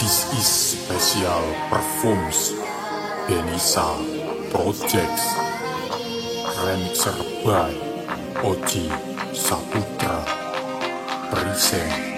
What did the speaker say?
This is special performs Denisa Projects Remixer by Oji Saputra. Present.